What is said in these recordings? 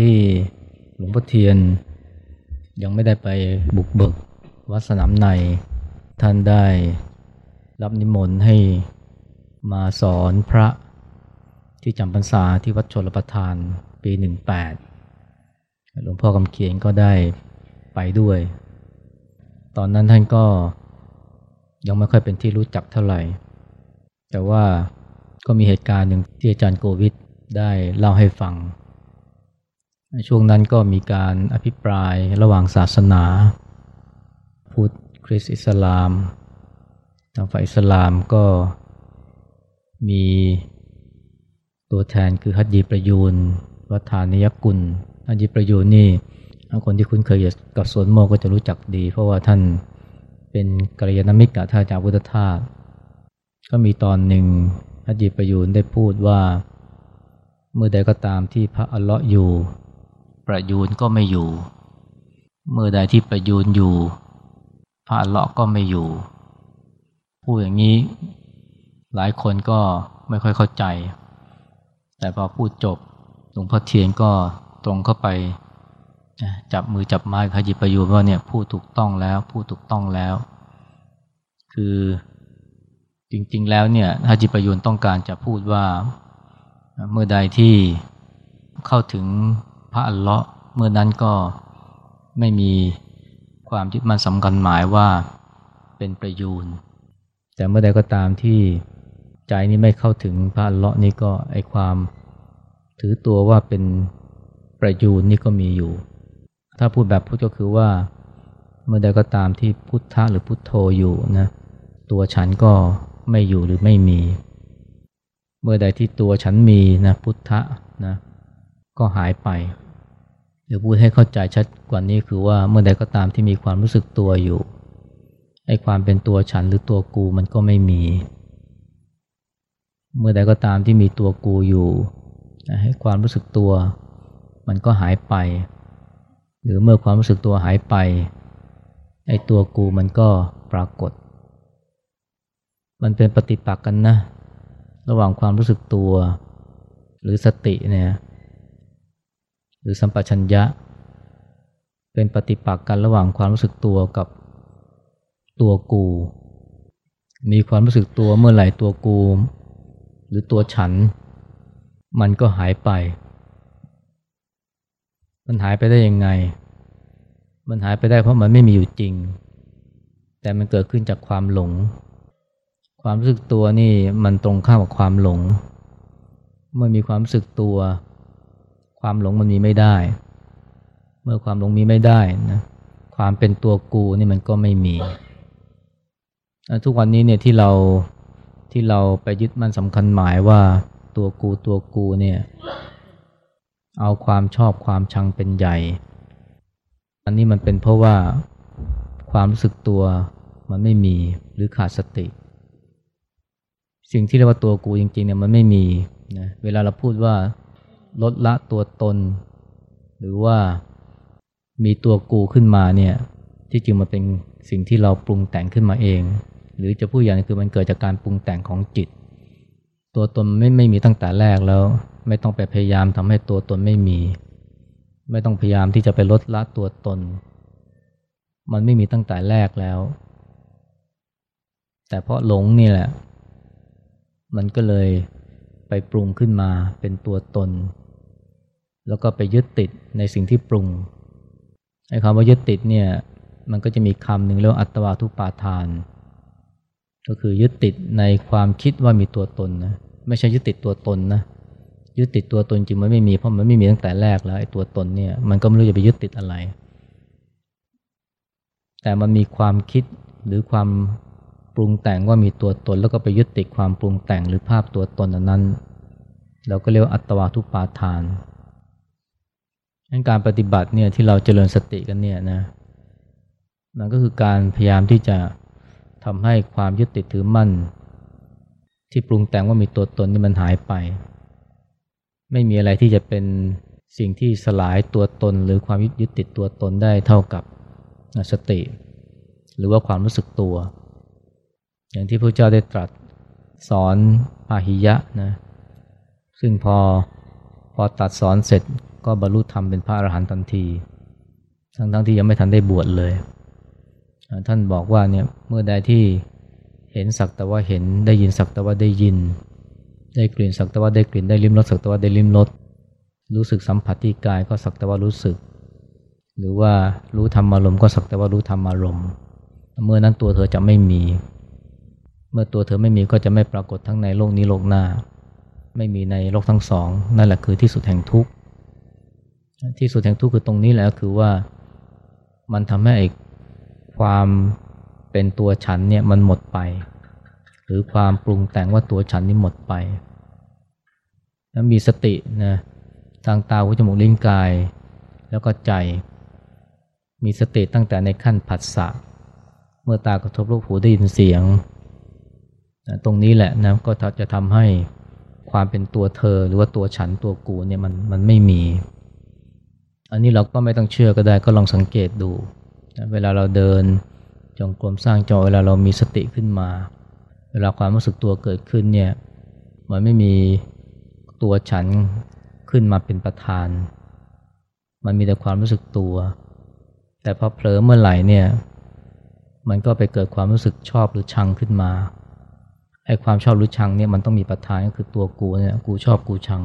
ที่หลวงพ่อเทียน ยังไม่ได้ไปบุกเบิกวัดสนามใน ท่านได้รับนิมนต์ให้มาสอนพระที่จำพรรษาที่วัดชลประทานปีหนึ่งแปดหลวงพ่อคำเขียนก็ได้ไปด้วย ตอนนั้นท่านก็ยังไม่ค่อยเป็นที่รู้จักเท่าไหร่ แต่ว่าก็มีเหตุการณ์หนึ่งที่อาจารย์โกวิทได้เล่าให้ฟัง ช่วงนั้นก็มีการอภิปรายระหว่างศาสนา พุทธคริสต์อิสลาม ทางฝ่ายอิสลามก็มีตัวแทนคือฮัจยีประยูนวัฒานิยกุลฮัจยีประยูนนี่คนที่คุ้นเคยกับสวนโมก็จะรู้จักดี เพราะว่าท่านเป็นกัลยาณมิตรกับท่านอาจารย์พุทธทาสก็มีตอนหนึ่งฮัจยีประยูนได้พูดว่า เมื่อใดก็ตามที่พระอัลเลาะห์อยู่ ประยูนก็ไม่อยู่ เมื่อใดที่ประยูนอยู่พระเลาะก็ไม่อยู่ พูดอย่างนี้หลายคนก็ไม่ค่อยเข้าใจ แต่พอพูดจบหลวงพ่อเทียนก็ตรงเข้าไป จับมือจับไม้ขยิบประยูนว่าเนี่ยพูดถูกต้องแล้วพูดถูกต้องแล้ว คือจริง ๆ แล้วเนี่ยฮจิประยูนต้องการจะพูดว่าเมื่อใดที่เข้าถึง พระอัลเลาะห์เมื่อนั้นก็ไม่มีความยึดมั่นสำคัญหมายว่าเป็นประยูนแต่เมื่อใดก็ตามที่ใจนี้ไม่เข้าถึงพระอัลเลาะห์นี่ก็ไอความถือตัวว่าเป็นประยูนนี่ก็มีอยู่ ถ้าพูดแบบพุทธก็คือว่า เมื่อใดก็ตามที่พุทธะหรือพุทโธอยู่นะตัวฉันก็ไม่อยู่หรือไม่มี เมื่อใดที่ตัวฉันมีนะพุทธะนะ ก็หายไปหรือพูดให้เข้าใจชัดกว่านี้คือว่าเมื่อใดก็ตามที่มีความรู้สึกตัวอยู่ไอ้ความเป็นตัวฉันหรือตัวกูมันก็ไม่มี เมื่อใดก็ตามที่มีตัวกูอยู่ให้ความรู้สึกตัว มันก็หายไป หรือเมื่อความรู้สึกตัวหายไปไอ้ตัวกูมันก็ปรากฏ มันเป็นปฏิปักษ์กันนะ ระหว่างความรู้สึกตัว หรือสติเนี่ย หรือสัมปชัญญะ เป็นปฏิปักษ์กันระหว่างความรู้สึกตัวกับตัวกู มีความรู้สึกตัวเมื่อไหร่ตัวกู หรือตัวฉัน มันก็หายไป มันหายไปได้ยังไง มันหายไปได้เพราะมันไม่มีอยู่จริง แต่มันเกิดขึ้นจากความหลง ความรู้สึกตัวนี่มันตรงข้ามกับความหลง เมื่อมีความรู้สึกตัว ความหลงมันมีไม่ได้ เมื่อความหลงมีไม่ได้นะความเป็นตัวกูนี่มันก็ไม่มี ทุกวันนี้เนี่ยที่เราที่เราไปยึดมั่นสำคัญหมายว่าตัวกูตัวกูเนี่ย เอาความชอบความชังเป็นใหญ่ อันนี้มันเป็นเพราะว่าความรู้สึกตัวมันไม่มีหรือขาดสติ สิ่งที่เรียกว่าตัวกูจริงๆเนี่ยมันไม่มีนะเวลาเราพูดว่า ลดละตัวตน หรือว่ามีตัวกูขึ้นมาเนี่ยที่จริงมันเป็นสิ่งที่เราปรุงแต่งขึ้นมาเอง หรือจะพูดอย่างนี้คือมันเกิดจากการปรุงแต่งของจิต ตัวตนไม่ไม่มีตั้งแต่แรกแล้ว ไม่ต้องไปพยายามทำให้ตัวตนไม่มี ไม่ต้องพยายามที่จะไปลดละตัวตน มันไม่มีตั้งแต่แรกแล้ว แต่เพราะหลงนี่แหละ มันก็เลยไปปรุงขึ้นมาเป็นตัวตน แล้วก็ไปยึดติดในสิ่งที่ปรุงไอ้คำว่ายึดติดเนี่ยมันก็จะมีคำหนึ่งเรียกว่าอัตวาทุปาทาน ก็คือยึดติดในความคิดว่ามีตัวตนนะไม่ใช่ยึดติดตัวตนนะยึดติดตัวตนจริงมันไม่มีเพราะมันไม่มีตั้งแต่แรกแล้วไอ้ตัวตนเนี่ยมันก็ไม่รู้จะไปยึดติดอะไร แต่มันมีความคิดหรือความปรุงแต่งว่ามีตัวตน แล้วก็ไปยึดติดความปรุงแต่งหรือภาพตัวตนนั้น เราก็เรียกว่าอัตวาทุปาทาน การปฏิบัติเนี่ยที่เราเจริญสติกันเนี่ยนะมันก็คือการพยายามที่จะทำให้ความยึดติดถือมั่น ที่ปรุงแต่งว่ามีตัวตนนี่มันหายไป ไม่มีอะไรที่จะเป็นสิ่งที่สลายตัวตน หรือความยึดติดตัวตนได้เท่ากับสติ หรือว่าความรู้สึกตัว อย่างที่พระเจ้าได้ตรัสสอนพาหิยะนะซึ่งพอพอตัดสอนเสร็จ ก็บรรลุธรรมเป็นพระอรหันต์ทันที ทั้งทั้งที่ยังไม่ทันได้บวชเลย ท่านบอกว่าเนี่ยเมื่อใดที่เห็นสักแต่ว่าเห็นได้ยินสักแต่ว่าได้ยิน ได้กลิ่นสักแต่ว่าได้กลิ่นได้ลิ้มรสสักแต่ว่าได้ลิ้มรสรู้สึกสัมผัสที่กายก็สักแต่ว่ารู้สึก หรือว่ารู้ธรรมารมณ์ก็สักแต่ว่ารู้ธรรมารมณ์เมื่อนั้นตัวเธอจะไม่มี เมื่อตัวเธอไม่มีก็จะไม่ปรากฏทั้งในโลกนี้โลกหน้า ไม่มีในโลกทั้งสอง นั่นแหละคือที่สุดแห่งทุกข์ ที่สุดแห่งทุกข์คือตรงนี้แหละคือว่ามันทำให้ความเป็นตัวฉันเนี่ยมันหมดไป หรือความปรุงแต่งว่าตัวฉันนี่หมดไปแล้วมีสตินะทางตาหูจมูกลิ้นกาย แล้วก็ใจ มีสติตั้งแต่ในขั้นผัสสะเมื่อตากระทบรูปหูได้ยินเสียงตรงนี้แหละนะก็จะทำให้ความเป็นตัวเธอหรือว่าตัวฉันตัวกูเนี่ยมันมันไม่มี อันนี้เราก็ไม่ต้องเชื่อก็ได้ก็ลองสังเกตดู เวลาเราเดินจงกรมสร้างจอเวลาเรามีสติขึ้นมา เวลาความรู้สึกตัวเกิดขึ้นเนี่ยมันไม่มีตัวฉันขึ้นมาเป็นประธาน มันมีแต่ความรู้สึกตัว แต่พอเผลอเมื่อไหร่เนี่ยมันก็ไปเกิดความรู้สึกชอบหรือชังขึ้นมาไอ้ความชอบหรือชังเนี่ยมันต้องมีประธานก็คือตัวกูเนี่ยกูชอบกูชัง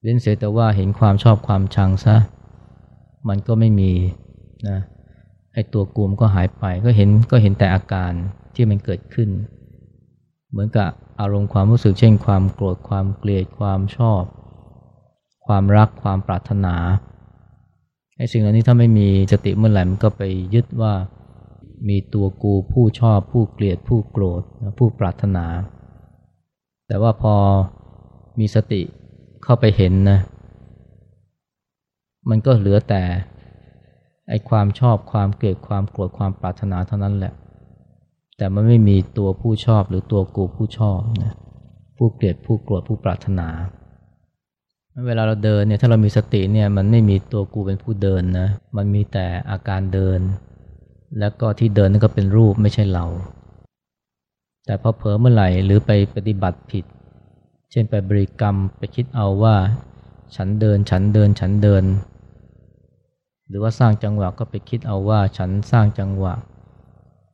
เว้นเสียแต่ว่าเห็นความชอบความชังซะ มันก็ไม่มีนะไอตัวกูมก็หายไปก็เห็นก็เห็นแต่อาการที่มันเกิดขึ้น เหมือนกับอารมณ์ความรู้สึกเช่น ความโกรธความเกลียดความชอบ ความรักความปรารถนาไอสิ่งเหล่านี้ถ้าไม่มีสติเมื่อไหร่มันก็ไปยึดว่ามีตัวกูผู้ชอบ ผู้เกลียด ผู้โกรธ ผู้ปรารถนา แต่ว่าพอมีสติเข้าไปเห็นนะ มันก็เหลือแต่ไอความชอบความเกลียดความโกรธความปรารถนาเท่านั้นแหละ แต่มันไม่มีตัวผู้ชอบหรือตัวกูผู้ชอบนะผู้เกลียดผู้โกรธผู้ปรารถนา เวลาเราเดินเนี่ยถ้าเรามีสติเนี่ยมันไม่มีตัวกูเป็นผู้เดินนะมันมีแต่อาการเดิน แล้วก็ที่เดินนั่นก็เป็นรูปไม่ใช่เรา แต่พอเผลอเมื่อไหร่หรือไปปฏิบัติผิด เช่นไปบริกรรมไปคิดเอาว่า ฉันเดินฉันเดินฉันเดิน หรือว่าสร้างจังหวะก็ไปคิดเอาว่าฉันสร้างจังหวะ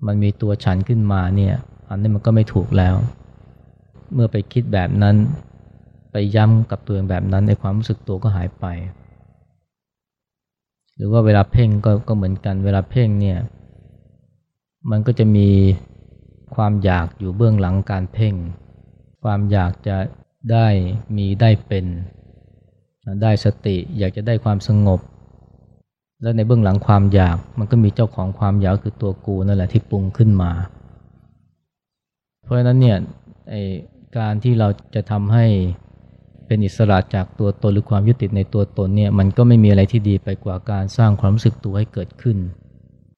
มันมีตัวฉันขึ้นมาเนี่ยอันนี้มันก็ไม่ถูกแล้ว เมื่อไปคิดแบบนั้น ไปย้ำกับตัวเองแบบนั้นในความรู้สึกตัวก็หายไป หรือว่าเวลาเพ่งก็ก็เหมือนกัน เวลาเพ่งเนี่ย มันก็จะมีความอยากอยู่เบื้องหลังการเพ่ง ความอยากจะได้มีได้เป็น ได้สติ อยากจะได้ความสงบ แล้วในเบื้องหลังความอยากมันก็มีเจ้าของความอยากคือตัวกูนั่นแหละที่ปรุงขึ้นมา เพราะฉะนั้นเนี่ยการที่เราจะทำให้เป็นอิสระจากตัวตนหรือความยึดติดในตัวตนเนี่ยมันก็ไม่มีอะไรที่ดีไปกว่าการสร้างความรู้สึกตัวให้เกิดขึ้น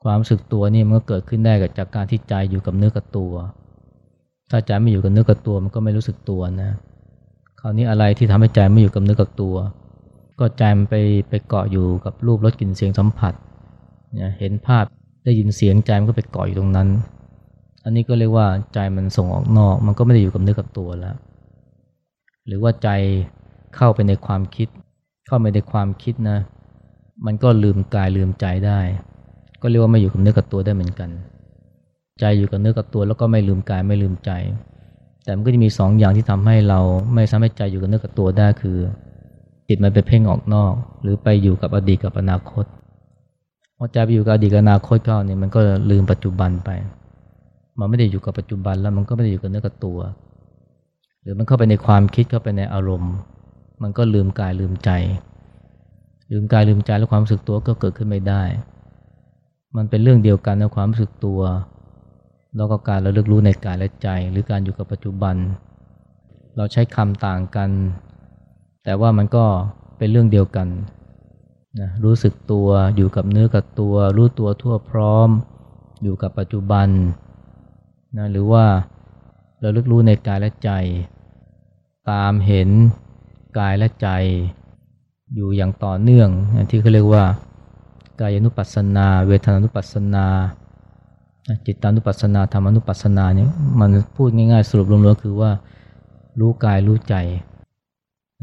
ความรู้สึกตัวนี่มันก็เกิดขึ้นได้จากการที่ใจอยู่กับเนื้อกับตัว ถ้าใจไม่อยู่กับเนื้อกับตัวมันก็ไม่รู้สึกตัวนะคราวนี้อะไรที่ทำให้ใจไม่อยู่กับเนื้อกับตัว ก็ใจมันไปไปเกาะอยู่กับรูปรสกลิ่นเสียงสัมผัสเนี่ยเห็นภาพได้ยินเสียงใจมันก็ไปเกาะอยู่ตรงนั้น อันนี้ก็เรียกว่าใจมันส่งออกนอก มันก็ไม่ได้อยู่กับเนื้อกับตัวแล้ว หรือว่าใจเข้าไปในความคิด เข้าไปในความคิดนะ มันก็ลืมกายลืมใจได้ ก็เรียกว่าไม่อยู่กับเนื้อกับตัวได้เหมือนกัน ใจอยู่กับเนื้อกับตัวแล้วก็ไม่ลืมกายไม่ลืมใจ แต่มันก็จะมีสองอย่างที่ทำให้เราไม่สามารถใจอยู่กับเนื้อกับตัวได้คือ จิตมันไปเพ่งออกนอก หรือไปอยู่กับอดีตกับอนาคตพอใจไปอยู่กับอดีตกับอนาคตก็เนี่ยมันก็ลืมปัจจุบันไป มันไม่ได้อยู่กับปัจจุบันแล้วมันก็ไม่ได้อยู่กับเนื้อกับตัว หรือมันเข้าไปในความคิดเข้าไปในอารมณ์ มันก็ลืมกายลืมใจ ลืมกายลืมใจแล้วความรู้สึกตัวก็เกิดขึ้นไม่ได้ มันเป็นเรื่องเดียวกันนะความรู้สึกตัว แล้วก็การระลึกรู้ในกายและใจ หรือการอยู่กับปัจจุบัน เราใช้คำต่างกัน แต่ว่ามันก็เป็นเรื่องเดียวกันนะรู้สึกตัวอยู่กับเนื้อกับตัว รู้ตัวทั่วพร้อม อยู่กับปัจจุบันนะหรือว่าเราลึกรู้ในกายและใจ ตามเห็นกายและใจ อยู่อย่างต่อเนื่องที่เขาเรียกว่ากายานุปัสสนา เวทนานุปัสสนาจิตานุปัสสนาธรรมานุปัสสนาเนี่ยมันพูดง่ายๆ สรุปรวมๆคือว่า รู้กายรู้ใจ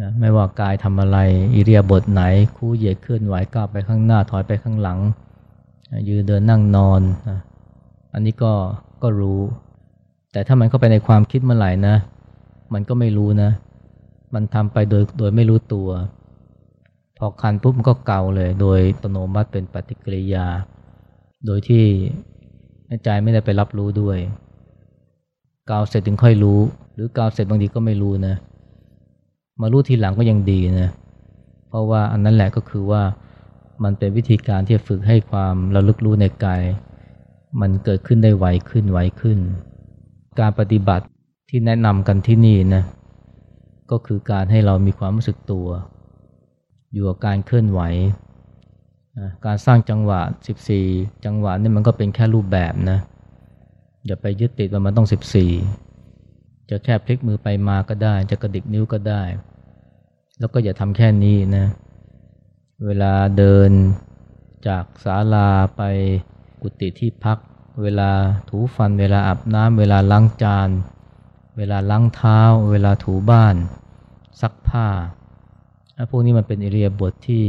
นะไม่ว่ากายทำอะไร อิเรียบทไหน คู่เหยียดเคลื่อนไหวก้าวไปข้างหน้าถอยไปข้างหลัง ยืนเดินนั่งนอนนะอันนี้ก็ก็รู้ แต่ถ้ามันเข้าไปในความคิดเมื่อไหร่นะ มันก็ไม่รู้นะ มันทำไปโดยโดยไม่รู้ตัว พอคันปุ๊บมันก็เกาเลย โดยอัตโนมัติเป็นปฏิกิริยา โดยที่ใจไม่ได้ไปรับรู้ด้วย เกาเสร็จถึงค่อยรู้ หรือเกาเสร็จบางทีก็ไม่รู้นะ มารู้ทีหลังก็ยังดีนะเพราะว่าอันนั้นแหละก็คือว่ามันเป็นวิธีการที่ฝึกให้ความระลึกรู้ในกาย มันเกิดขึ้นได้ไวขึ้นไวขึ้น การปฏิบัติที่แนะนำกันที่นี่นะก็คือการให้เรามีความรู้สึกตัว อยู่กับการเคลื่อนไหว การสร้างจังหวะ 14 จังหวะนี่มันก็เป็นแค่รูปแบบนะอย่าไปยึดติดว่ามันต้อง 14 จะแค่พลิกมือไปมาก็ได้ จะกระดิกนิ้วก็ได้ แล้วก็อย่าทำแค่นี้นะ เวลาเดินจากศาลาไปกุฏิที่พัก เวลาถูฟัน เวลาอาบน้ำเวลาล้างจาน เวลาล้างเท้า เวลาถูบ้าน ซักผ้า พวกนี้มันเป็นอิเรียบทที่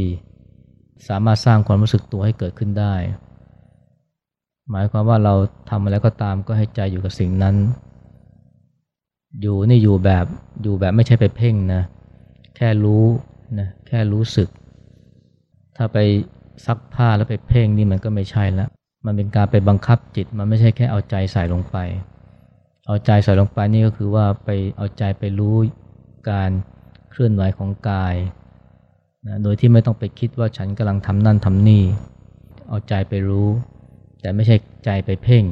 สามารถสร้างความรู้สึกตัวให้เกิดขึ้นได้ หมายความว่าเราทำอะไรก็ตามก็ให้ใจอยู่กับสิ่งนั้น อยู่นี่อยู่แบบอยู่แบบไม่ใช่ไปเพ่งนะ ค่รู้นะแค่รู้สึก ถ้าไปซักผ้าแล้วไปเพ่งนี่มันก็ไม่ใช่ล้วมันเป็นการไปบังคับจิต มันไม่ใช่แค่เอาใจใส่ลงไป เอาใจใส่ลงไปนี่ก็คือว่าไปเอาใจไปรู้การเคลื่อนไหวของกายนะโดยที่ไม่ต้องไปคิดว่าฉันกำลังทำนั่นทำนี่ เอาใจไปรู้ แต่ไม่ใช่ใจไปเพ่ง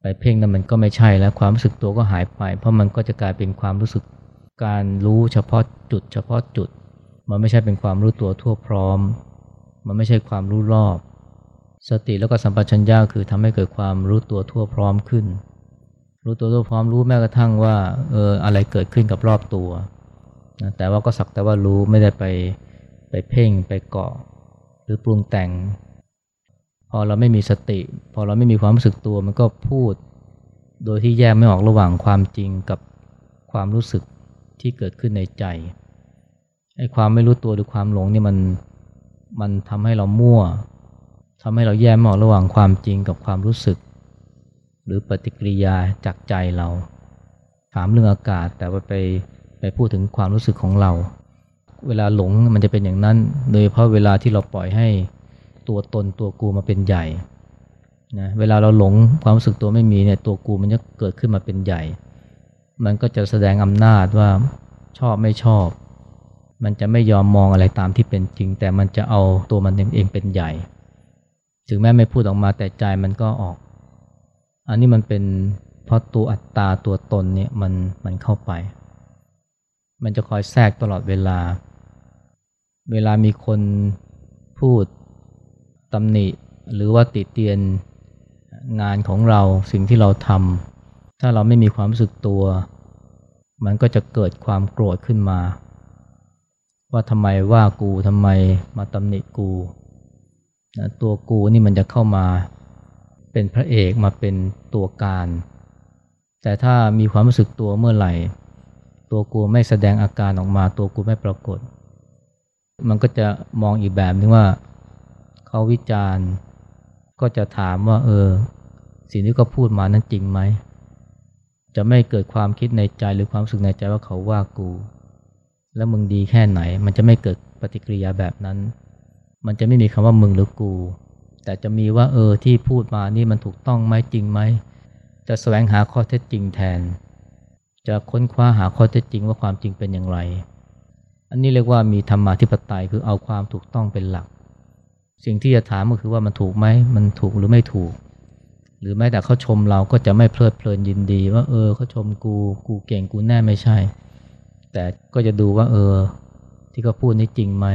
ไปเพ่งนั้นมันก็ไม่ใช่แล้วความรู้สึกตัวก็หายไป เพราะมันก็จะกลายเป็นความรู้สึก การรู้เฉพาะจุด เฉพาะจุด มันไม่ใช่เป็นความรู้ตัวทั่วพร้อม มันไม่ใช่ความรู้รอบ สติแล้วก็สัมปชัญญะคือทำให้เกิดความรู้ตัวทั่วพร้อมขึ้น รู้ตัวทั่วพร้อมรู้แม้กระทั่งว่าเอออะไรเกิดขึ้นกับรอบตัวนะแต่ว่าก็สักแต่ว่ารู้ไม่ได้ไปไปเพ่งไปเกาะ หรือปรุงแต่ง พอเราไม่มีสติ พอเราไม่มีความรู้สึกตัวมันก็พูด โดยที่แยกไม่ออกระหว่างความจริงกับความรู้สึก ที่เกิดขึ้นในใจไอ้ความไม่รู้ตัวหรือความหลงนี่มันมันทำให้เรามั่วทำให้เราแยกไม่ออกระหว่างความจริงกับความรู้สึก หรือปฏิกิริยาจากใจเรา ถามเรื่องอากาศแต่ว่าไปไปพูดถึงความรู้สึกของเรา เวลาหลงมันจะเป็นอย่างนั้น โดยเพราะเวลาที่เราปล่อยให้ตัวตนตัวกูมาเป็นใหญ่นะเวลาเราหลงความรู้สึกตัวไม่มีเนี่ยตัวกูมันจะเกิดขึ้นมาเป็นใหญ่ มันก็จะแสดงอำนาจว่าชอบไม่ชอบ มันจะไม่ยอมมองอะไรตามที่เป็นจริง แต่มันจะเอาตัวมันเองเป็นใหญ่ ถึงแม้ไม่พูดออกมาแต่ใจมันก็ออก อันนี้มันเป็นเพราะตัวอัตตาตัวตนเนี่ยมันมันเข้าไป มันจะคอยแทรกตลอดเวลา เวลามีคนพูดตำหนิหรือว่าติเตียนงานของเราสิ่งที่เราทำ ถ้าเราไม่มีความรู้สึกตัว มันก็จะเกิดความโกรธขึ้นมา ว่าทำไมว่ากูทำไมมาตำหนิกูนะตัวกูนี่มันจะเข้ามาเป็นพระเอกมาเป็นตัวการ แต่ถ้ามีความรู้สึกตัวเมื่อไหร่ ตัวกูไม่แสดงอาการออกมา ตัวกูไม่ปรากฏ มันก็จะมองอีกแบบนึงว่าเขาวิจารณ์ ก็จะถามว่า เออ สิ่งที่เขาพูดมานั้นจริงไหม จะไม่เกิดความคิดในใจหรือความสึกในใจว่าเขาว่ากู แล้วมึงดีแค่ไหน มันจะไม่เกิดปฏิกิริยาแบบนั้น มันจะไม่มีคำว่ามึงหรือกู แต่จะมีว่าเออที่พูดมานี่มันถูกต้องไหมจริงไหม จะแสวงหาข้อเท็จจริงแทน จะค้นคว้าหาข้อเท็จจริงว่าความจริงเป็นอย่างไร อันนี้เรียกว่ามีธรรมาธิปไตยคือเอาความถูกต้องเป็นหลัก สิ่งที่จะถามก็คือว่ามันถูกไหมมันถูกหรือไม่ถูก หรือแม้แต่เขาชมเราก็จะไม่เพลิดเพลินยินดี ว่าเออเขาชมกูกูเก่งกูแน่ไม่ใช่ แต่ก็จะดูว่า เออ ที่เขาพูดนี่จริงไหม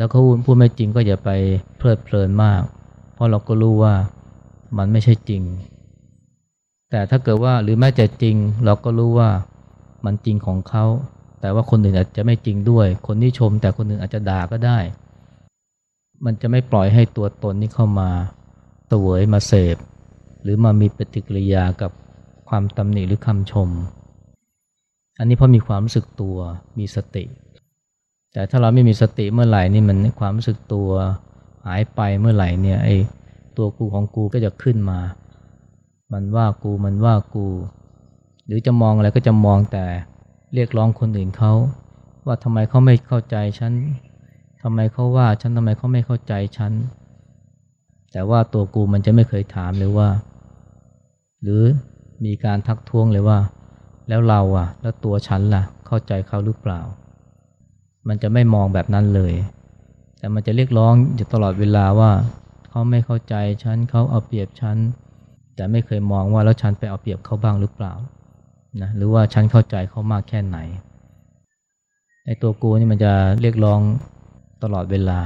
ถ้าเขาพูดไม่จริงก็อย่าไปเพลิดเพลินมาก เพราะเราก็รู้ว่ามันไม่ใช่จริง แต่ถ้าเกิดว่าหรือแม้จะจริง เราก็รู้ว่ามันจริงของเขาแต่ว่าคนอื่นอาจจะไม่จริงด้วย คนที่ชม แต่คนอื่นอาจจะด่าก็ได้ มันจะไม่ปล่อยให้ตัวตนนี้เข้ามาตเวยมาเสพ หรือมามีปฏิกิริยากับความตำหนิหรือคำชม อันนี้เพราะมีความรู้สึกตัวมีสติ แต่ถ้าเราไม่มีสติเมื่อไหร่นี่มันความรู้สึกตัวหายไปเมื่อไหร่เนี่ยไอ้ตัวกูของกูก็จะขึ้นมา มันว่ากูมันว่ากู หรือจะมองอะไรก็จะมองแต่เรียกร้องคนอื่นเขาว่าทำไมเขาไม่เข้าใจฉันทำไมเขาว่าฉันทำไมเขาไม่เข้าใจฉัน แต่ว่าตัวกูมันจะไม่เคยถามเลยว่า หรือมีการทักท้วงเลยว่า แล้วเราอะ แล้วตัวฉันล่ะ เข้าใจเขาหรือเปล่า มันจะไม่มองแบบนั้นเลย แต่มันจะเรียกร้องอยู่ตลอดเวลาว่า เขาไม่เข้าใจฉันเขาเอาเปรียบฉันแต่ไม่เคยมองว่าแล้วฉันไปเอาเปรียบเขาบ้างหรือเปล่านะหรือว่าฉันเข้าใจเขามากแค่ไหนไอ้ตัวกูนี่มันจะเรียกร้องตลอดเวลา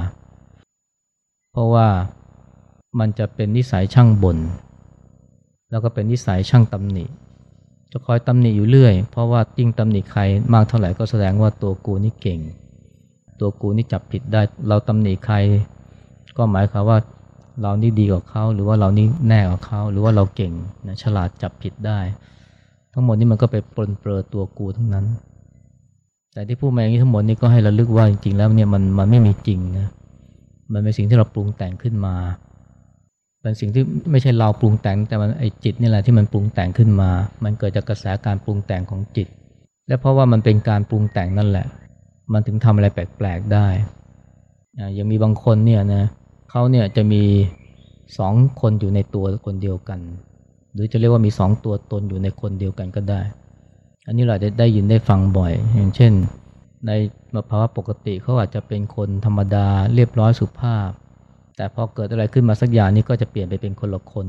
เพราะว่า มันจะเป็นนิสัยช่างบน่นแล้วก็เป็นนิสัยช่างตำหนิ จะคอยตำหนิอยู่เรื่อย เพราะว่ายิ่งตำหนิใครมากเท่าไหร่ก็แสดงว่าตัวกูนี่เก่ง ตัวกูนี่จับผิดได้ เราตำหนิใคร ก็หมายความว่าเรานี่ดีกว่าเขาหรือว่าเรานี่แน่กว่าเขาหรือว่าเราเก่งนะฉลาดจับผิดได้ ทั้งหมดนี้มันก็ไปปลนเปลือตัวกูทั้งนั้น แต่ที่พูดมาอย่างนี้ทั้งหมดนี้ก็ให้เราลึกว่าจริงๆแล้วเนี่ยมันมันไม่มีจริงนะมันเป็นสิ่งที่เราปรุงแต่งขึ้นมา เป็นสิ่งที่ไม่ใช่เราปรุงแต่ง แต่มันไอจิตนี่แหละที่มันปรุงแต่งขึ้นมา มันเกิดจากกระแสการปรุงแต่งของจิต และเพราะว่ามันเป็นการปรุงแต่งนั่นแหละ มันถึงทำอะไรแปลกๆได้ยังมีบางคนเนี่ยนะเขาเนี่ยจะมีสองคนอยู่ในตัวคนเดียวกัน หรือจะเรียกว่ามีสองตัวตนอยู่ในคนเดียวกันก็ได้ อันนี้เราจะได้ยินได้ฟังบ่อย อย่างเช่น ในภาวะปกติเขาอาจจะเป็นคนธรรมดาเรียบร้อยสุภาพ แต่พอเกิดอะไรขึ้นมาสักอย่างนี้ก็จะเปลี่ยนไปเป็นคนละคน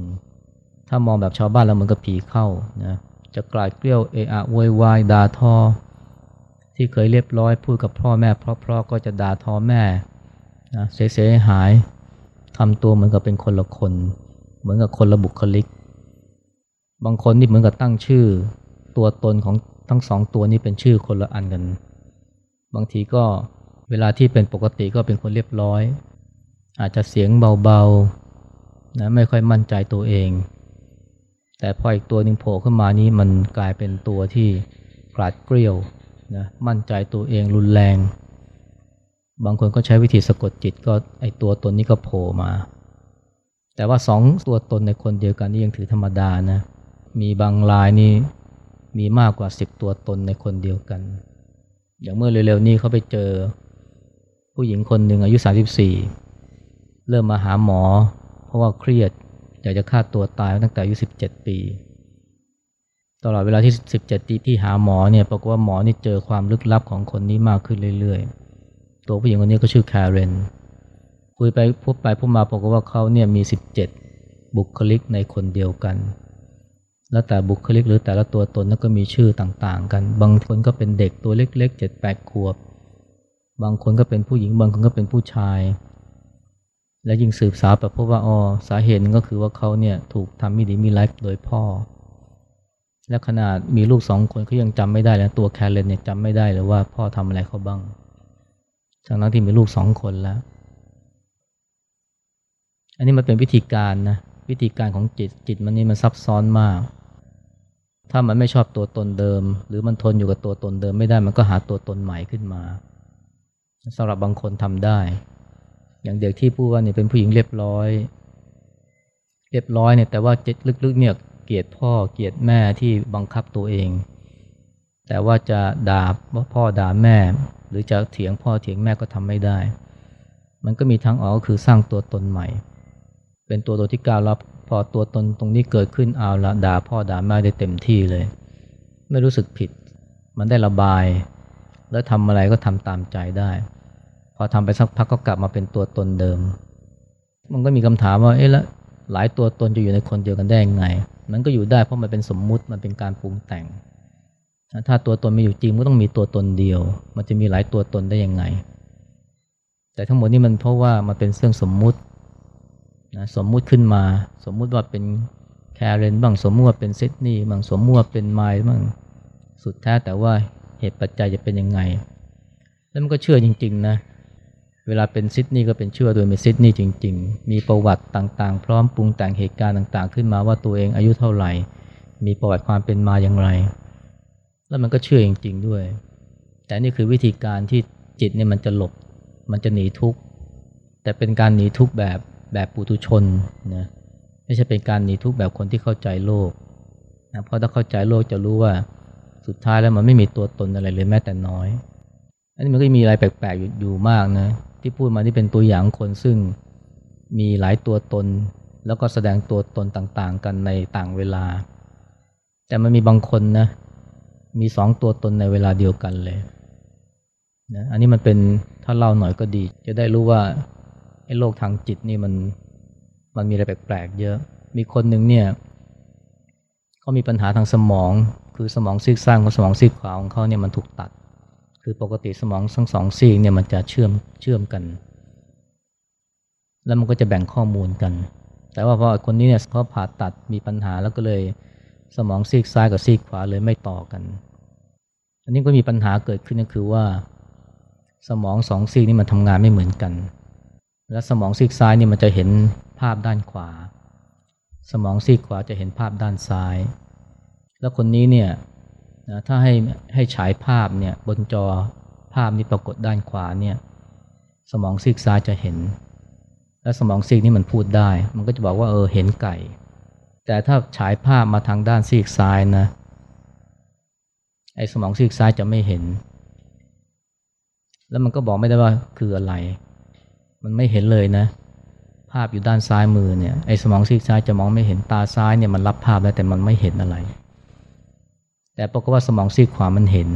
ถ้ามองแบบชาวบ้านแล้วมันก็ผีเข้านะจะกลายเกลี้ยวเอะอะโวยวายด่าทอ ที่เคยเรียบร้อยพูดกับพ่อแม่เพราะๆก็จะด่าทอแม่นะเสียหายทำตัวเหมือนกับเป็นคนละคน เหมือนกับคนละบุคลิก บางคนนี่เหมือนกับตั้งชื่อ ตัวตนของทั้งสองตัวนี้เป็นชื่อคนละอันกัน บางทีก็เวลาที่เป็นปกติก็เป็นคนเรียบร้อย อาจจะเสียงเบาๆนะไม่ค่อยมั่นใจตัวเอง แต่พออีกตัวหนึ่งโผล่ขึ้นมานี้มันกลายเป็นตัวที่กราดเกลียวนะมั่นใจตัวเองรุนแรง บางคนก็ใช้วิธีสะกดจิตก็ไอตัวตนนี้ก็โผล่มา แต่ว่าสองตัวตนในคนเดียวกันนี่ยังถือธรรมดานะมีบางรายนี่มีมากกว่าสิบตัวตนในคนเดียวกัน อย่างเมื่อเร็วๆนี้เขาไปเจอผู้หญิงคนหนึ่งอายุ 34 เริ่มมาหาหมอ เพราะว่าเครียดอยากจะฆ่าตัวตายตั้งแต่อายุ 17 ปี ตลอดเวลาที่ 17ปีที่หาหมอเนี่ยปรากฏว่าหมอนี่เจอความลึกลับของคนนี้มากขึ้นเรื่อยๆ ตัวผู้หญิงคนนี้ก็ชื่อแคเรนคุยไปพบไปพบมาปรากฏว่าเขาเนี่ยมี 17 บุคลิกในคนเดียวกัน แล้วแต่บุคลิกหรือแต่ละตัวตนนั้นก็มีชื่อต่างๆ กัน บางคนก็เป็นเด็กตัวเล็กๆเจ็ดแปดขวบ บางคนก็เป็นผู้หญิงบางคนก็เป็นผู้ชาย และยิ่งสืบสาวไปพบว่าอ๋อสาเหตุก็คือว่าเขาเนี่ยถูกทำมิดีมีไลฟ์โดยพ่อ และขนาดมีลูกสองคนเขายังจำไม่ได้แล้วตัวแคลเลนเนี่ยจำไม่ได้เลยว่าพ่อทำอะไรเขาบ้างทั้งนั้นที่มีลูกสองคนแล้ว อันนี้มันเป็นวิธีการนะวิธีการของจิตจิตมันนี่มันซับซ้อนมาก ถ้ามันไม่ชอบตัวตนเดิม หรือมันทนอยู่กับตัวตนเดิมไม่ได้มันก็หาตัวตนใหม่ขึ้นมาสำหรับบางคนทำได้ อย่างเด็กที่พูดว่าเนี่ยเป็นผู้หญิงเรียบร้อย เรียบร้อยเนี่ยแต่ว่าจิตลึกๆเนี่ยเกลียดพ่อเกลียดแม่ที่บังคับตัวเอง แต่ว่าจะด่าว่าพ่อด่าแม่ หรือจะเถียงพ่อเถียงแม่ก็ทำไม่ได้ มันก็มีทางออกก็คือสร้างตัวตนใหม่ เป็นตัวตนที่ก้าวรับพอตัวตนตรงนี้เกิดขึ้นเอาละด่าพ่อด่าแม่ได้เต็มที่เลย ไม่รู้สึกผิด มันได้ระบาย แล้วทำอะไรก็ทำตามใจได้ อทำไปสักพักก็กลับมาเป็นตัวตนเดิม มันก็มีคำถามว่าเอ๊ะแล้วหลายตัวตนจะอยู่ในคนเดียวกันได้ยังไง มันก็อยู่ได้เพราะมันเป็นสมมุติมันเป็นการปรุงแต่ง ถ้าตัวตนม่อยู่จริงมันต้องมีตัวตนเดียว มันจะมีหลายตัวตนได้ยังไง แต่ทั้งหมดนี้มันเพราะว่ามันเป็นเรื่องสมมุตินะสมมุติขึ้นมา สมมุติว่าเป็นแคเรนบ้างสมมุติว่าเป็นซิดนีย์บ้างสมมุติว่าเป็นไมล์บ้างสุดแท้แต่ว่าเหตุปัจจัยจะเป็นยังไง แล้วมันก็เชื่อจริงๆนะเเวลาเป็นซิดนีย์ก็เป็นเชื่อโดยเป็นซิดนีย์จริง ๆ มีประวัติต่างๆ พร้อมปรุงแต่งเหตุการณ์ต่างๆ ขึ้นมาว่าตัวเองอายุเท่าไหร่ มีประวัติความเป็นมาอย่างไร แล้วมันก็เชื่อจริง ๆ ด้วย แต่นี่คือวิธีการที่จิตเนี่ยมันจะหลบ มันจะหนีทุกข์ แต่เป็นการหนีทุกข์แบบแบบปุถุชนนะไม่ใช่เป็นการหนีทุกข์แบบคนที่เข้าใจโลกนะเพราะถ้าเข้าใจโลกจะรู้ว่าสุดท้ายแล้วมันไม่มีตัวตนอะไรเลยแม้แต่น้อย อันนี้มันก็มีอะไรแปลกๆอยู่มากนะที่พูดมาที่เป็นตัวอย่างคนซึ่งมีหลายตัวตน แล้วก็แสดงตัวตนต่างๆ กันในต่างเวลา แต่มันมีบางคนนะมีสองตัวตนในเวลาเดียวกันเลยนะอันนี้มันเป็นถ้าเล่าหน่อยก็ดี จะได้รู้ว่าไอ้โลกทางจิตนี่มันมันมีอะไรแปลกๆเยอะ มีคนหนึ่งเนี่ยเขามีปัญหาทางสมอง คือสมองซีกซ้ายกับสมองซีกขวาของเขาเนี่ยมันถูกตัด คือปกติสมองทั้งสองซีกเนี่ยมันจะเชื่อมเชื่อมกัน แล้วมันก็จะแบ่งข้อมูลกัน แต่ว่าพอคนนี้เนี่ยเขาผ่าตัดมีปัญหาแล้วก็เลยสมองซีกซ้ายกับซีกขวาเลยไม่ต่อกัน อันนี้ก็มีปัญหาเกิดขึ้นก็คือว่า สมองสองซีกนี่มันทำงานไม่เหมือนกัน และสมองซีกซ้ายนี่มันจะเห็นภาพด้านขวา สมองซีกขวาจะเห็นภาพด้านซ้าย แล้วคนนี้เนี่ย นะถ้าให้ให้ฉายภาพเนี่ยบนจอภาพนี้ปรากฏด้านขวาเนี่ยสมองซีกซ้ายจะเห็น และสมองซีกนี่มันพูดได้ มันก็จะบอกว่าเออเห็นไก่ แต่ถ้าฉายภาพมาทางด้านซีกซ้ายนะไอ้สมองซีกซ้ายจะไม่เห็น แล้วมันก็บอกไม่ได้ว่าคืออะไร มันไม่เห็นเลยนะ ภาพอยู่ด้านซ้ายมือเนี่ยไอ้สมองซีกซ้ายจะมองไม่เห็นตาซ้ายเนี่ยมันรับภาพแล้วแต่มันไม่เห็นอะไร แต่ปรากฏว่าสมองซีกขวามันเห็น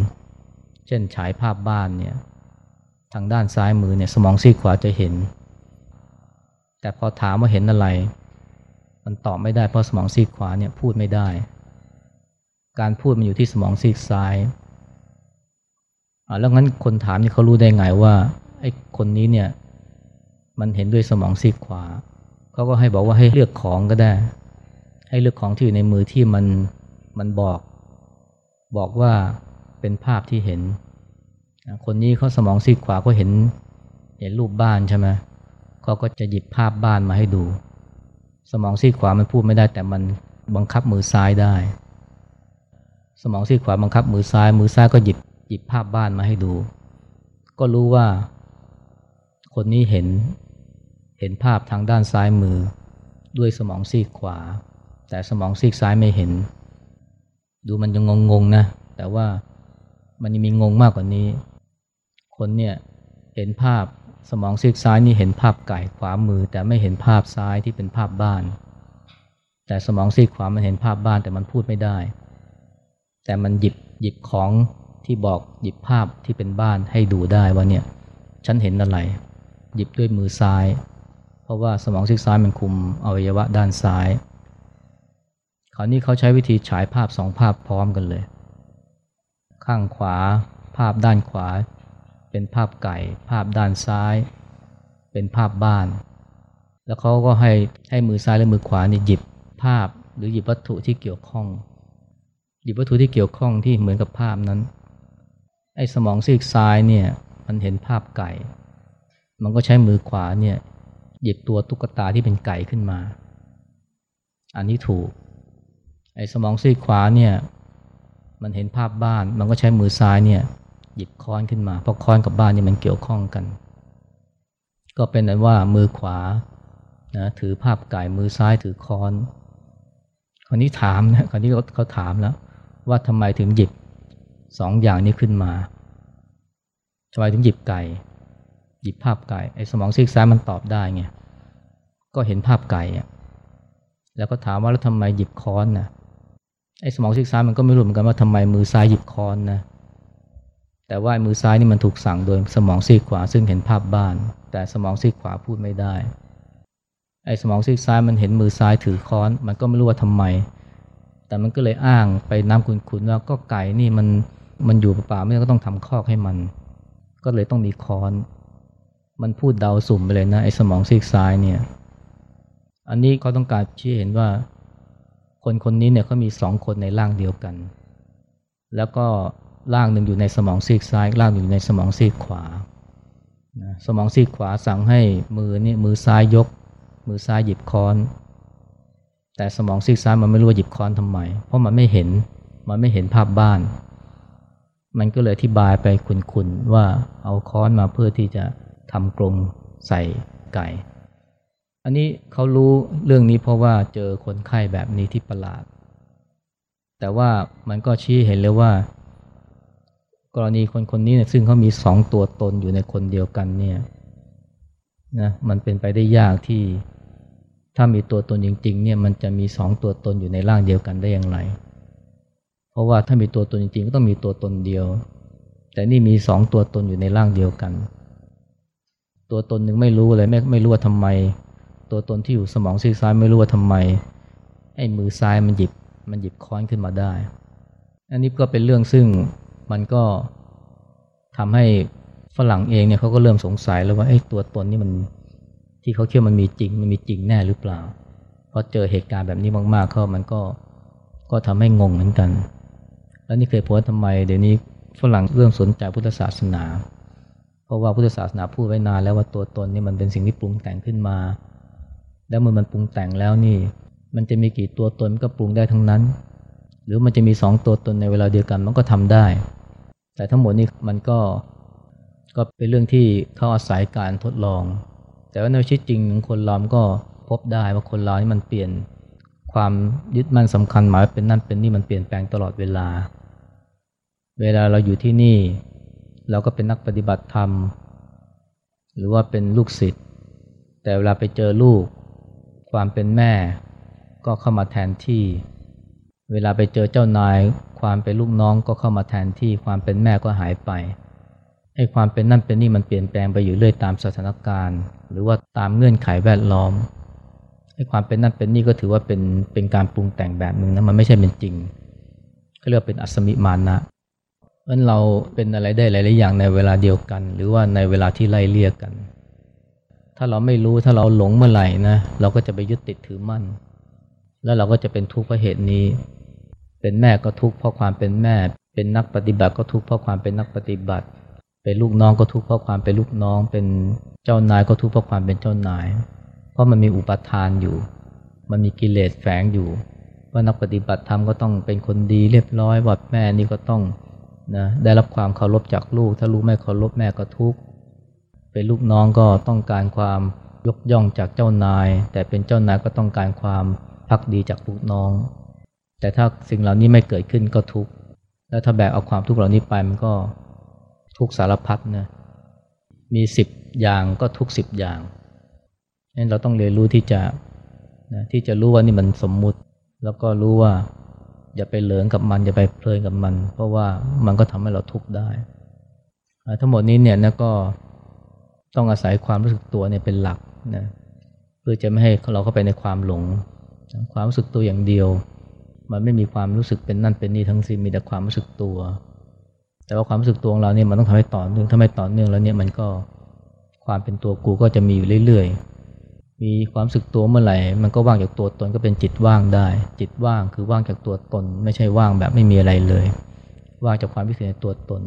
เช่นฉายภาพบ้านเนี่ยทางด้านซ้ายมือเนี่ยสมองซีกขวาจะเห็น แต่พอถามว่าเห็นอะไร มันตอบไม่ได้เพราะสมองซีกขวาเนี่ยพูดไม่ได้ การพูดมันอยู่ที่สมองซีกซ้ายอ่าแล้วงั้นคนถามนี่เขารู้ได้ไงว่าไอ้คนนี้เนี่ยมันเห็นด้วยสมองซีกขวาเขาก็ให้บอกว่าให้เลือกของก็ได้ ให้เลือกของที่อยู่ในมือที่มันมันบอก บอกว่าเป็นภาพที่เห็น คนนี้เขาสมองซีกขวาก็เห็นเห็นรูปบ้านใช่ไหมเขาก็จะหยิบภาพบ้านมาให้ดู สมองซีกขวามันพูดไม่ได้แต่มันบังคับมือซ้ายได้ สมองซีกขวาบังคับมือซ้าย มือซ้ายก็หยิบหยิบภาพบ้านมาให้ดู ก็รู้ว่า คนนี้เห็นเห็นภาพทางด้านซ้ายมือ ด้วยสมองซีกขวา แต่สมองซีกซ้ายไม่เห็น ดูมันยังงงๆนะ แต่ว่ามันยังมีงงมากกว่านี้ คนเนี่ยเห็นภาพสมองซีกซ้ายนี่เห็นภาพไก่ขวามือ แต่ไม่เห็นภาพซ้ายที่เป็นภาพบ้าน แต่สมองซีกขวามันเห็นภาพบ้านแต่มันพูดไม่ได้ แต่มันหยิบหยิบของที่บอกหยิบภาพที่เป็นบ้านให้ดูได้ว่าเนี่ยฉันเห็นอะไร หยิบด้วยมือซ้าย เพราะว่าสมองซีกซ้ายมันคุมอวัยวะด้านซ้าย คราวนี้เขาใช้วิธีฉายภาพสองภาพพร้อมกันเลย ข้างขวา ภาพด้านขวา เป็นภาพไก่ ภาพด้านซ้าย เป็นภาพบ้าน แล้วเขาก็ให้ให้มือซ้ายและมือขวานี่หยิบภาพหรือหยิบวัตถุที่เกี่ยวข้อง หยิบวัตถุที่เกี่ยวข้องที่เหมือนกับภาพนั้น ไอ้สมองซีกซ้ายเนี่ยมันเห็นภาพไก่ มันก็ใช้มือขวาเนี่ยหยิบตัวตุ๊กตาที่เป็นไก่ขึ้นมา อันนี้ถูก ไอ้สมองซีกขวาเนี่ยมันเห็นภาพบ้าน มันก็ใช้มือซ้ายเนี่ยหยิบค้อนขึ้นมา เพราะค้อนกับบ้านนี่มันเกี่ยวข้องกัน ก็เป็นนั้นว่ามือขวานะถือภาพไก่มือซ้ายถือค้อนคนนี้ถามนะคนนี้เขาเขาถามแล้ว ว่าทำไมถึงหยิบสองอย่างนี้ขึ้นมาทำไมถึงหยิบไก่ หยิบภาพไก่ไอ้สมองซีกซ้ายมันตอบได้ไงก็เห็นภาพไก่แล้วก็ถามว่าแล้วทำไมหยิบค้อนนะ ไอ้สมองซีกซ้ายมันก็ไม่รู้เหมือนกันว่าทำไมมือซ้ายหยิบค้อนนะแต่ว่ามือซ้ายนี่มันถูกสั่งโดยสมองซีกขวาซึ่งเห็นภาพบ้าน แต่สมองซีกขวาพูดไม่ได้ ไอ้สมองซีกซ้ายมันเห็นมือซ้ายถือค้อน มันก็ไม่รู้ว่าทำไม แต่มันก็เลยอ้างไปน้ำขุนๆว่าก็ไก่นี่มันมันอยู่ป่าไม่ก็ต้องทำคอกให้มัน ก็เลยต้องมีค้อน มันพูดเดาสุ่มไปเลยนะไอ้สมองซีกซ้ายเนี่ย อันนี้เขาต้องการชี้เห็นว่า คนคนนี้เนี่ยเขามีสองคนในร่างเดียวกัน แล้วก็ร่างหนึ่งอยู่ในสมองซีกซ้ายร่างหนึ่งอยู่ในสมองซีกขวานะสมองซีกขวาสั่งให้มือนี่มือซ้ายยก มือซ้ายหยิบค้อน แต่สมองซีกซ้ายมันไม่รู้ว่าหยิบค้อนทำไม เพราะมันไม่เห็นมันไม่เห็นภาพบ้าน มันก็เลยอธิบายไปคุนๆว่าเอาค้อนมาเพื่อที่จะทำกรงใส่ไก่ อันนี้เขารู้เรื่องนี้เพราะว่าเจอคนไข้แบบนี้ที่ประหลาด แต่ว่ามันก็ชี้เห็นเลยว่า กรณีคนคนนี้เนี่ยซึ่งเขามีสองตัวตนอยู่ในคนเดียวกันเนี่ยนะมันเป็นไปได้ยากที่ถ้ามีตัวตนจริง ๆ เนี่ยมันจะมีสองตัวตนอยู่ในร่างเดียวกันได้อย่างไร เพราะว่าถ้ามีตัวตนจริง ๆ ก็ต้องมีตัวตนเดียว แต่นี่มีสองตัวตนอยู่ในร่างเดียวกัน ตัวตนหนึ่งไม่รู้เลยไม่ไม่รู้ว่าทำไม ตัวตนที่อยู่สมองซีกซ้ายไม่รู้ว่าทำไมไอ้มือซ้ายมันหยิบมันหยิบค้อนขึ้นมาได้ อันนี้ก็เป็นเรื่องซึ่งมันก็ทำให้ฝรั่งเองเนี่ยเขาก็เริ่มสงสัยแล้วว่าไอ้ตัวตนนี่มันที่เขาเชื่อมันมีจริงมันมีจริงแน่หรือเปล่าพอเจอเหตุการณ์แบบนี้มากๆเขามันก็ก็ทำให้งงเหมือนกัน แล้วนี่เคยพูดทำไมเดี๋ยวนี้ฝรั่งเริ่มสนใจพุทธศาสนา เพราะว่าพุทธศาสนาพูดไว้นานแล้วว่าตัวตนนี่มันเป็นสิ่งที่ปรุงแต่งขึ้นมา แล้วเมื่อมันปรุงแต่งแล้วนี่ มันจะมีกี่ตัวตนมันก็ปรุงได้ทั้งนั้น หรือมันจะมีสองตัวตนในเวลาเดียวกันมันก็ทำได้ แต่ทั้งหมดนี้มันก็ก็เป็นเรื่องที่เขาอาศัยการทดลอง แต่ว่าในชีวิตจริงของคนเราก็พบได้ว่าคนเรานี่มันเปลี่ยนความยึดมั่นสำคัญหมายเป็นนั่นเป็นนี่มันเปลี่ยนแปลงตลอดเวลา เวลาเราอยู่ที่นี่ เราก็เป็นนักปฏิบัติธรรม หรือว่าเป็นลูกศิษย์แต่เวลาไปเจอลูก ความเป็นแม่ ก็เข้ามาแทนที่ เวลาไปเจอเจ้านาย ความเป็นลูกน้องก็เข้ามาแทนที่ ความเป็นแม่ก็หายไปไอ้ความเป็นนั่นเป็นนี่มันเปลี่ยนแปลงไปอยู่เรื่อยตามสถานการณ์ หรือว่าตามเงื่อนไขแวดล้อมไอ้ความเป็นนั่นเป็นนี่ก็ถือว่าเป็นเป็นการปรุงแต่งแบบหนึ่งนะมันไม่ใช่เป็นจริงก็เรียกเป็นอัศมิมานะเพราะเราเป็นอะไรได้หลายๆอย่างในเวลาเดียวกัน หรือว่าในเวลาที่ไล่เลี่ยกัน ถ้าเราไม่รู้ถ้าเราหลงเมื่อไหร่นะเราก็จะไปยึดติดถือมั่น แล้วเราก็จะเป็นทุกข์เพราะเหตุนี้ เป็นแม่ก็ทุกข์เพราะความเป็นแม่ เป็นนักปฏิบัติก็ทุกข์เพราะความเป็นนักปฏิบัติ เป็นลูกน้องก็ทุกข์เพราะความเป็นลูกน้อง เป็นเจ้านายก็ทุกข์เพราะความเป็นเจ้านาย เพราะมันมีอุปทานอยู่ มันมีกิเลสแฝงอยู่ว่านักปฏิบัติธรรมก็ต้องเป็นคนดีเรียบร้อยวัดแม่นี่ก็ต้องนะได้รับความเคารพจากลูก ถ้าลูกไม่เคารพแม่ก็ทุกข์ เป็นลูกน้องก็ต้องการความยกย่องจากเจ้านาย แต่เป็นเจ้านายก็ต้องการความพักดีจากลูกน้อง แต่ถ้าสิ่งเหล่านี้ไม่เกิดขึ้นก็ทุกข์แล้วถ้าแบกเอาความทุกข์เหล่านี้ไปมันก็ทุกสารพัดนะมีสิบอย่างก็ทุกสิบอย่างนั้นเราต้องเรียนรู้ที่จะนะที่จะรู้ว่านี่มันสมมุติ แล้วก็รู้ว่า อย่าไปเหลิงกับมัน อย่าไปเพลินกับมัน เพราะว่ามันก็ทำให้เราทุกข์ได้ ทั้งหมดนี้เนี่ยนะก็ ต้องอาศัยความรู้สึกตัวเนี่ยเป็นหลักนะเพื่อจะไม่ให้เราเข้าไปในความหลง ความรู้สึกตัวอย่างเดียว มันไม่มีความรู้สึกเป็นนั่นเป็นนี่ทั้งสิ้นมีแต่ความรู้สึกตัว แต่ว่าความรู้สึกตัวของเราเนี่ยมันต้องทำให้ต่อเนื่องถ้าไม่ต่อเนื่องแล้วเนี่ยมันก็ความเป็นตัวกูก็จะมีอยู่เรื่อยๆ มีความรู้สึกตัวเมื่อไหร่ มันก็ว่างจากตัวตนก็เป็นจิตว่างได้ จิตว่างคือว่างจากตัวตน ไม่ใช่ว่างแบบไม่มีอะไรเลย ว่างจากความพิเศษในตัวตน